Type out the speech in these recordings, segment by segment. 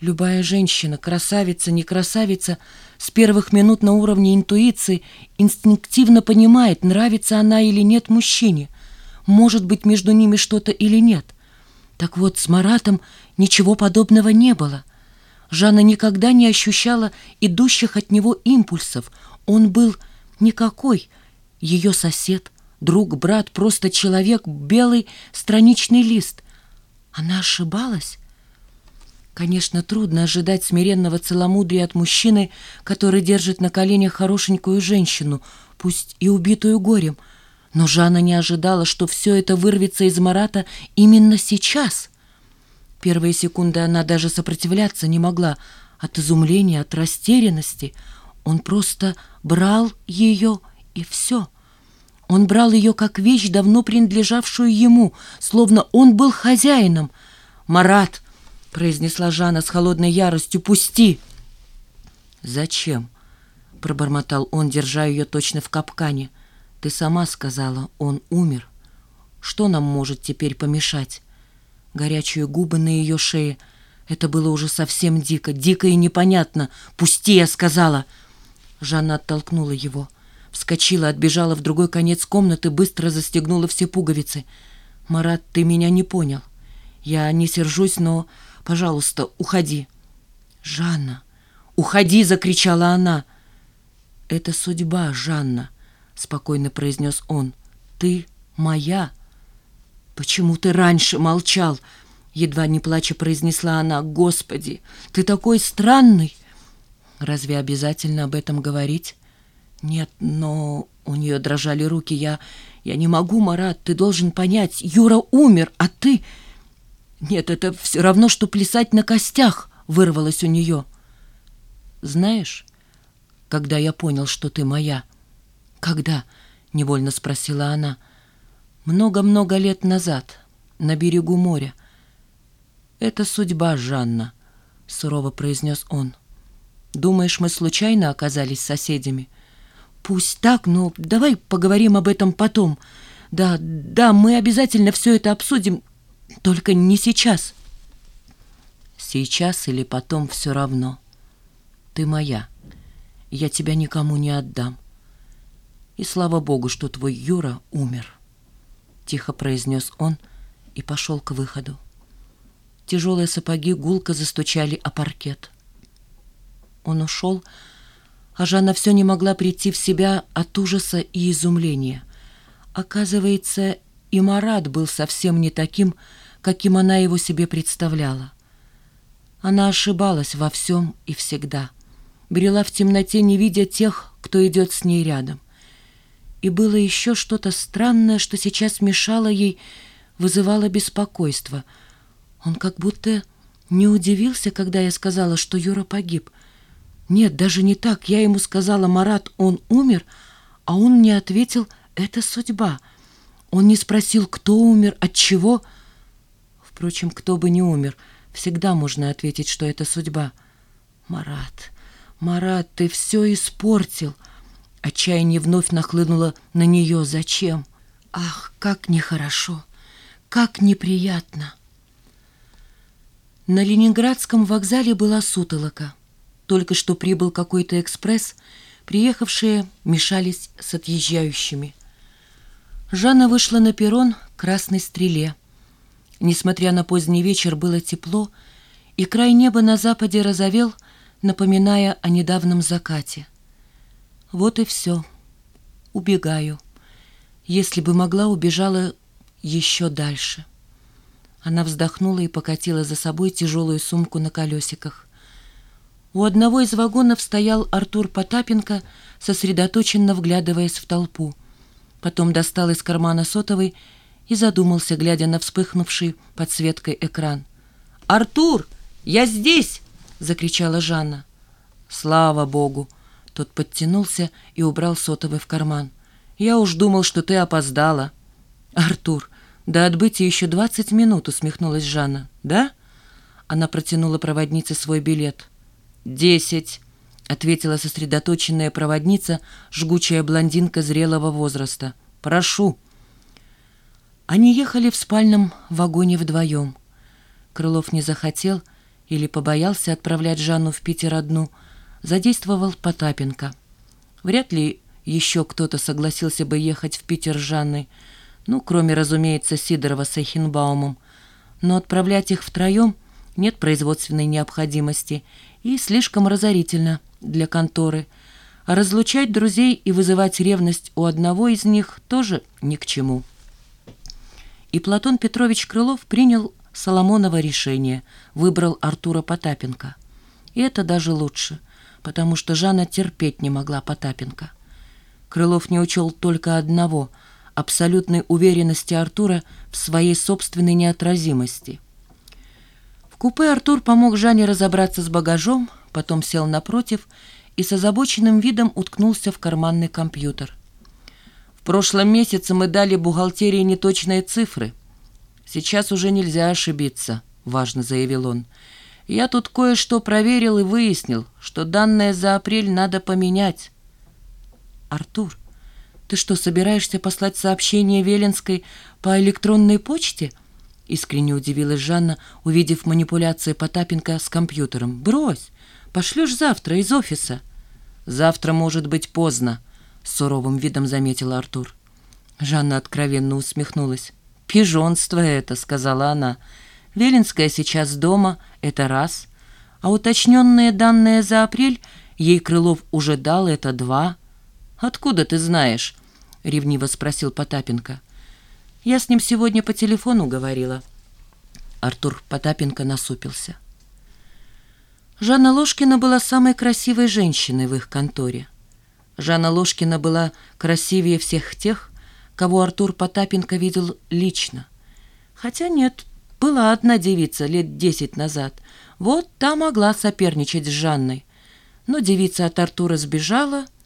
Любая женщина, красавица, не красавица, с первых минут на уровне интуиции инстинктивно понимает, нравится она или нет мужчине, может быть между ними что-то или нет. Так вот, с Маратом ничего подобного не было. Жанна никогда не ощущала идущих от него импульсов. Он был никакой, ее сосед, друг, брат, просто человек, белый страничный лист. Она ошибалась? Конечно, трудно ожидать смиренного целомудрия от мужчины, который держит на коленях хорошенькую женщину, пусть и убитую горем. Но Жанна не ожидала, что все это вырвется из Марата именно сейчас. Первые секунды она даже сопротивляться не могла. От изумления, от растерянности. Он просто брал ее, и все. Он брал ее как вещь, давно принадлежавшую ему, словно он был хозяином. «Марат!» — произнесла Жанна с холодной яростью. «Пусти!» «Зачем?» — пробормотал он, держа ее точно в капкане. «Ты сама сказала, он умер. Что нам может теперь помешать?» Горячие губы на ее шее. Это было уже совсем дико, дико и непонятно. «Пусти!» — я сказала. Жанна оттолкнула его. Вскочила, отбежала в другой конец комнаты, быстро застегнула все пуговицы. «Марат, ты меня не понял. Я не сержусь, но...» Пожалуйста, уходи. Жанна, уходи, закричала она. Это судьба, Жанна, спокойно произнес он. Ты моя. Почему ты раньше молчал? Едва не плача произнесла она. Господи, ты такой странный. Разве обязательно об этом говорить? Нет, но у нее дрожали руки. Я, я не могу, Марат, ты должен понять. Юра умер, а ты... «Нет, это все равно, что плясать на костях», — вырвалось у нее. «Знаешь, когда я понял, что ты моя?» «Когда?» — невольно спросила она. «Много-много лет назад, на берегу моря». «Это судьба, Жанна», — сурово произнес он. «Думаешь, мы случайно оказались соседями?» «Пусть так, но давай поговорим об этом потом. Да, да, мы обязательно все это обсудим, только не сейчас. Сейчас или потом все равно. Ты моя. Я тебя никому не отдам. И слава богу, что твой Юра умер. Тихо произнес он и пошел к выходу. Тяжелые сапоги гулко застучали о паркет. Он ушел, а Жанна все не могла прийти в себя от ужаса и изумления. Оказывается, и Марат был совсем не таким, каким она его себе представляла. Она ошибалась во всем и всегда. Брела в темноте, не видя тех, кто идет с ней рядом. И было еще что-то странное, что сейчас мешало ей, вызывало беспокойство. Он как будто не удивился, когда я сказала, что Юра погиб. Нет, даже не так. Я ему сказала, Марат, он умер, а он мне ответил, это судьба. Он не спросил, кто умер, от чего — Впрочем, кто бы ни умер, всегда можно ответить, что это судьба. «Марат, Марат, ты все испортил!» Отчаяние вновь нахлынуло на нее. «Зачем? Ах, как нехорошо! Как неприятно!» На Ленинградском вокзале была сутолока. Только что прибыл какой-то экспресс, приехавшие мешались с отъезжающими. Жанна вышла на перрон красной стреле. Несмотря на поздний вечер, было тепло, и край неба на западе разовел, напоминая о недавнем закате. Вот и все. Убегаю. Если бы могла, убежала еще дальше. Она вздохнула и покатила за собой тяжелую сумку на колесиках. У одного из вагонов стоял Артур Потапенко, сосредоточенно вглядываясь в толпу. Потом достал из кармана сотовый и задумался, глядя на вспыхнувший подсветкой экран. «Артур, я здесь!» — закричала Жанна. «Слава Богу!» Тот подтянулся и убрал сотовый в карман. «Я уж думал, что ты опоздала». «Артур, до отбытия еще двадцать минут», — усмехнулась Жанна. «Да?» Она протянула проводнице свой билет. «Десять», — ответила сосредоточенная проводница, жгучая блондинка зрелого возраста. «Прошу». Они ехали в спальном вагоне вдвоем. Крылов не захотел или побоялся отправлять Жанну в Питер одну, задействовал Потапенко. Вряд ли еще кто-то согласился бы ехать в Питер с Жанной, ну, кроме, разумеется, Сидорова с Эхенбаумом. Но отправлять их втроем нет производственной необходимости и слишком разорительно для конторы. А разлучать друзей и вызывать ревность у одного из них тоже ни к чему. И Платон Петрович Крылов принял Соломонова решение, выбрал Артура Потапенко. И это даже лучше, потому что Жанна терпеть не могла Потапенко. Крылов не учел только одного — абсолютной уверенности Артура в своей собственной неотразимости. В купе Артур помог Жанне разобраться с багажом, потом сел напротив и с озабоченным видом уткнулся в карманный компьютер. В прошлом месяце мы дали бухгалтерии неточные цифры. Сейчас уже нельзя ошибиться, важно заявил он. Я тут кое-что проверил и выяснил, что данные за апрель надо поменять. Артур, ты что, собираешься послать сообщение Веленской по электронной почте? Искренне удивилась Жанна, увидев манипуляции Потапенко с компьютером. Брось, пошлешь завтра из офиса. Завтра может быть поздно, с суровым видом заметил Артур. Жанна откровенно усмехнулась. «Пижонство это», — сказала она. «Велинская сейчас дома, это раз. А уточненные данные за апрель ей Крылов уже дал, это два. Откуда ты знаешь?» — ревниво спросил Потапенко. «Я с ним сегодня по телефону говорила». Артур Потапенко насупился. Жанна Ложкина была самой красивой женщиной в их конторе. Жанна Ложкина была красивее всех тех, кого Артур Потапенко видел лично. Хотя нет, была одна девица лет десять назад. Вот та могла соперничать с Жанной. Но девица от Артура сбежала —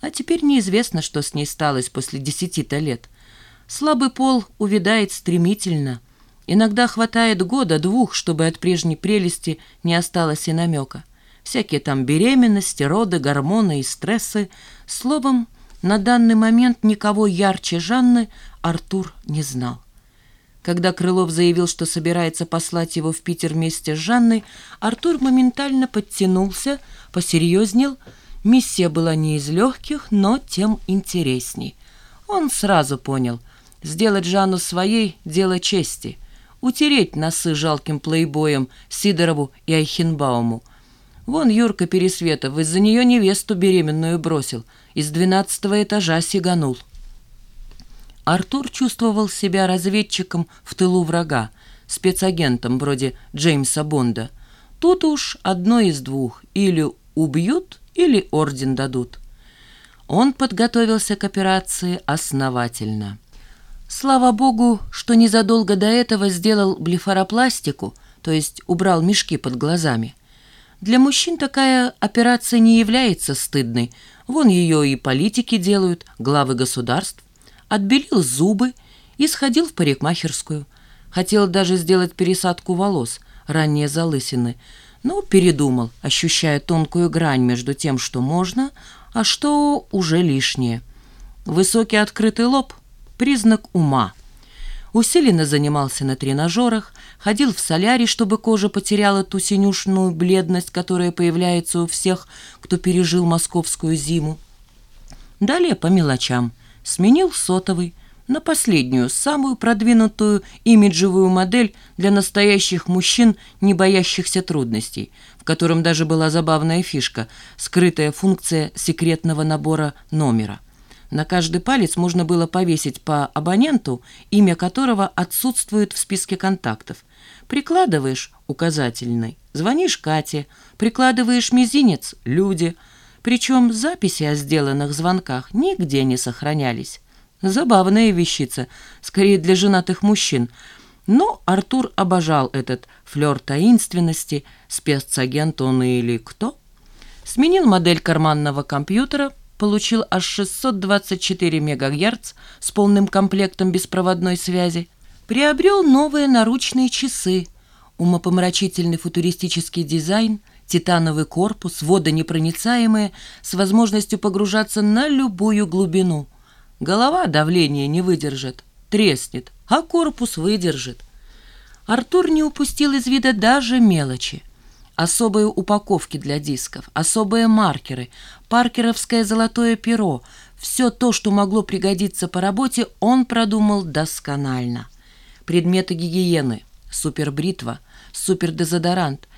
а теперь неизвестно, что с ней сталось после десяти-то лет. Слабый пол увядает стремительно. Иногда хватает года-двух, чтобы от прежней прелести не осталось и намека. Всякие там беременности, роды, гормоны и стрессы. Словом, на данный момент никого ярче Жанны Артур не знал. Когда Крылов заявил, что собирается послать его в Питер вместе с Жанной, Артур моментально подтянулся, посерьезнел, Миссия была не из легких, но тем интересней. Он сразу понял, сделать Жанну своей – дело чести. Утереть носы жалким плейбоем Сидорову и Айхенбауму. Вон Юрка Пересветов из-за нее невесту беременную бросил, из двенадцатого этажа сиганул. Артур чувствовал себя разведчиком в тылу врага, спецагентом вроде Джеймса Бонда. Тут уж одно из двух – или убьют – или орден дадут. Он подготовился к операции основательно. Слава богу, что незадолго до этого сделал блефаропластику, то есть убрал мешки под глазами. Для мужчин такая операция не является стыдной. Вон ее и политики делают, главы государств. Отбелил зубы и сходил в парикмахерскую. Хотел даже сделать пересадку волос, ранние залысины – но передумал, ощущая тонкую грань между тем, что можно, а что уже лишнее. Высокий открытый лоб – признак ума. Усиленно занимался на тренажерах, ходил в солярий, чтобы кожа потеряла ту синюшную бледность, которая появляется у всех, кто пережил московскую зиму. Далее по мелочам. Сменил сотовый – на последнюю, самую продвинутую имиджевую модель для настоящих мужчин, не боящихся трудностей, в котором даже была забавная фишка – скрытая функция секретного набора номера. На каждый палец можно было повесить по абоненту, имя которого отсутствует в списке контактов. Прикладываешь указательный, звонишь Кате, прикладываешь мизинец – люди. Причем записи о сделанных звонках нигде не сохранялись. Забавная вещица, скорее для женатых мужчин. Но Артур обожал этот флер таинственности, спецагент он или кто. Сменил модель карманного компьютера, получил аж 624 МГц с полным комплектом беспроводной связи. Приобрел новые наручные часы, умопомрачительный футуристический дизайн, титановый корпус, водонепроницаемые, с возможностью погружаться на любую глубину – Голова давление не выдержит, треснет, а корпус выдержит. Артур не упустил из вида даже мелочи. Особые упаковки для дисков, особые маркеры, паркеровское золотое перо. Все то, что могло пригодиться по работе, он продумал досконально. Предметы гигиены, супербритва, супердезодорант.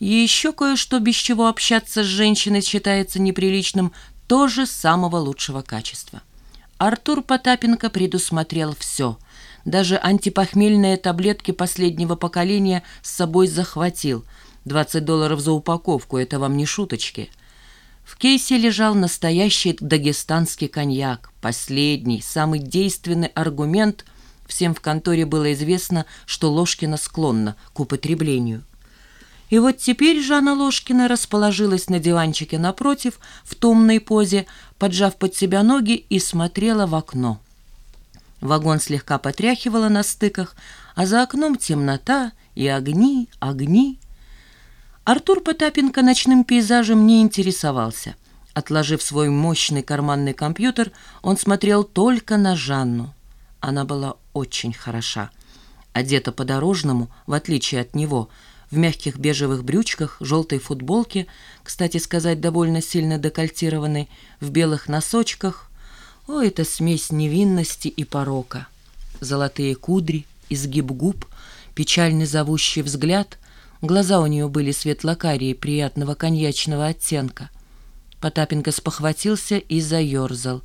Еще кое-что, без чего общаться с женщиной считается неприличным, тоже самого лучшего качества. Артур Потапенко предусмотрел все. Даже антипохмельные таблетки последнего поколения с собой захватил. 20 долларов за упаковку, это вам не шуточки. В кейсе лежал настоящий дагестанский коньяк. Последний, самый действенный аргумент. Всем в конторе было известно, что Ложкина склонна к употреблению. И вот теперь Жанна Ложкина расположилась на диванчике напротив, в томной позе, поджав под себя ноги и смотрела в окно. Вагон слегка потряхивало на стыках, а за окном темнота и огни, огни. Артур Потапенко ночным пейзажем не интересовался. Отложив свой мощный карманный компьютер, он смотрел только на Жанну. Она была очень хороша. Одета по-дорожному, в отличие от него – в мягких бежевых брючках, желтой футболке, кстати сказать, довольно сильно декольтированной, в белых носочках. О, это смесь невинности и порока. Золотые кудри, изгиб губ, печальный зовущий взгляд. Глаза у нее были светлокарие, приятного коньячного оттенка. Потапенко спохватился и заерзал.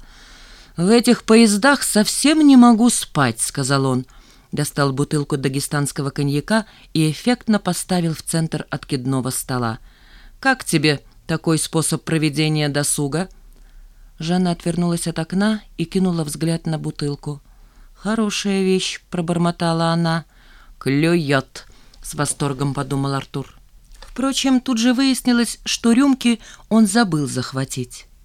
«В этих поездах совсем не могу спать», — сказал он, — достал бутылку дагестанского коньяка и эффектно поставил в центр откидного стола. «Как тебе такой способ проведения досуга?» Жанна отвернулась от окна и кинула взгляд на бутылку. «Хорошая вещь», — пробормотала она. «Клюет», — с восторгом подумал Артур. Впрочем, тут же выяснилось, что рюмки он забыл захватить.